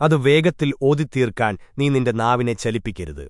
അത് വേഗത്തിൽ ഓതിത്തീർക്കാൻ നീ നിന്റെ നാവിനെ ചലിപ്പിക്കരുത്